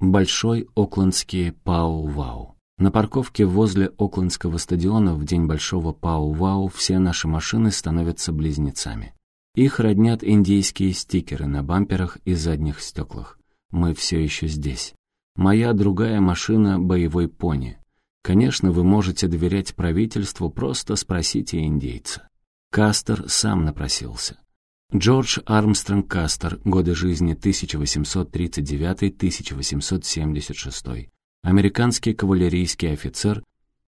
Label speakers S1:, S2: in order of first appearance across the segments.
S1: Большой оклендский Пау-Вау. На парковке возле Оклендского стадиона в день Большого Пау-Вау все наши машины становятся близнецами. Их роднят индийские стикеры на бамперах и задних стеклах. Мы все еще здесь. Моя другая машина — боевой пони. Конечно, вы можете доверять правительству, просто спросите индейца. Кастер сам напросился. Джордж Армстронг Кастер, годы жизни 1839-1876. Американский кавалерийский офицер,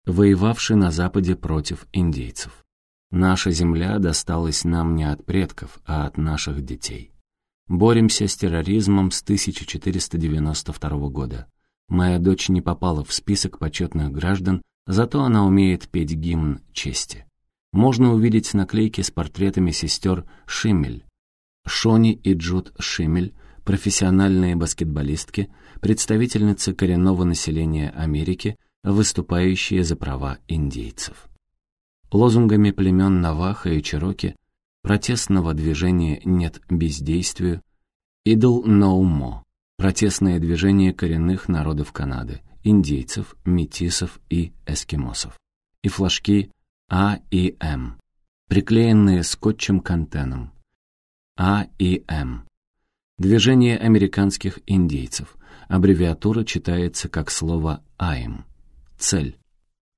S1: воевавший на Западе против индейцев. Наша земля досталась нам не от предков, а от наших детей. Боремся с терроризмом с 1492 года. Моя дочь не попала в список почетных граждан, зато она умеет петь гимн чести можно увидеть наклейки с портретами сестер Шиммель. Шони и Джуд Шиммель, профессиональные баскетболистки, представительницы коренного населения Америки, выступающие за права индейцев. Лозунгами племен Наваха и Чероки, протестного движения «Нет бездействию», «Idle No More», протестное движение коренных народов Канады, индейцев, метисов и эскимосов, и флажки а и М. Приклеенные скотчем к антеннам. А. Движение американских индейцев. Аббревиатура читается как слово «АИМ». Цель.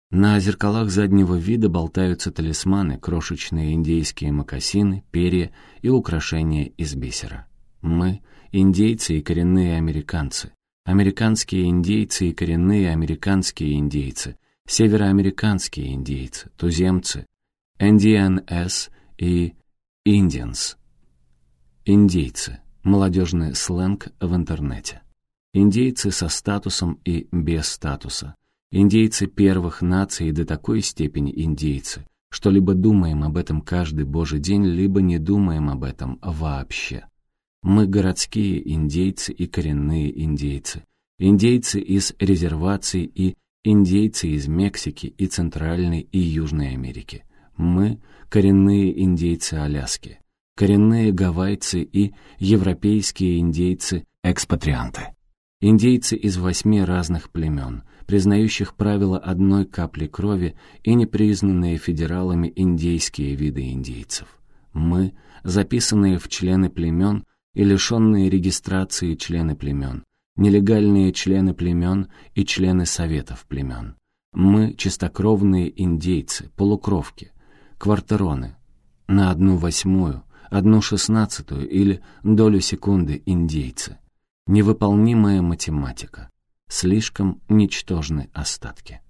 S1: На зеркалах заднего вида болтаются талисманы, крошечные индейские мокасины, перья и украшения из бисера. Мы — индейцы и коренные американцы. Американские индейцы и коренные американские индейцы — североамериканские индейцы, туземцы, NDNS и Indians. Индейцы. Молодежный сленг в интернете. Индейцы со статусом и без статуса. Индейцы первых наций до такой степени индейцы, что либо думаем об этом каждый божий день, либо не думаем об этом вообще. Мы городские индейцы и коренные индейцы. Индейцы из резерваций и индейцы из Мексики и Центральной и Южной Америки. Мы — коренные индейцы Аляски, коренные гавайцы и европейские индейцы-экспатрианты. Индейцы из восьми разных племен, признающих правила одной капли крови и непризнанные федералами индейские виды индейцев. Мы — записанные в члены племен и лишенные регистрации члены племен, нелегальные члены племен и члены советов племен. Мы — чистокровные индейцы, полукровки, квартероны, на одну восьмую, одну шестнадцатую или долю секунды индейцы. Невыполнимая математика. Слишком ничтожны остатки.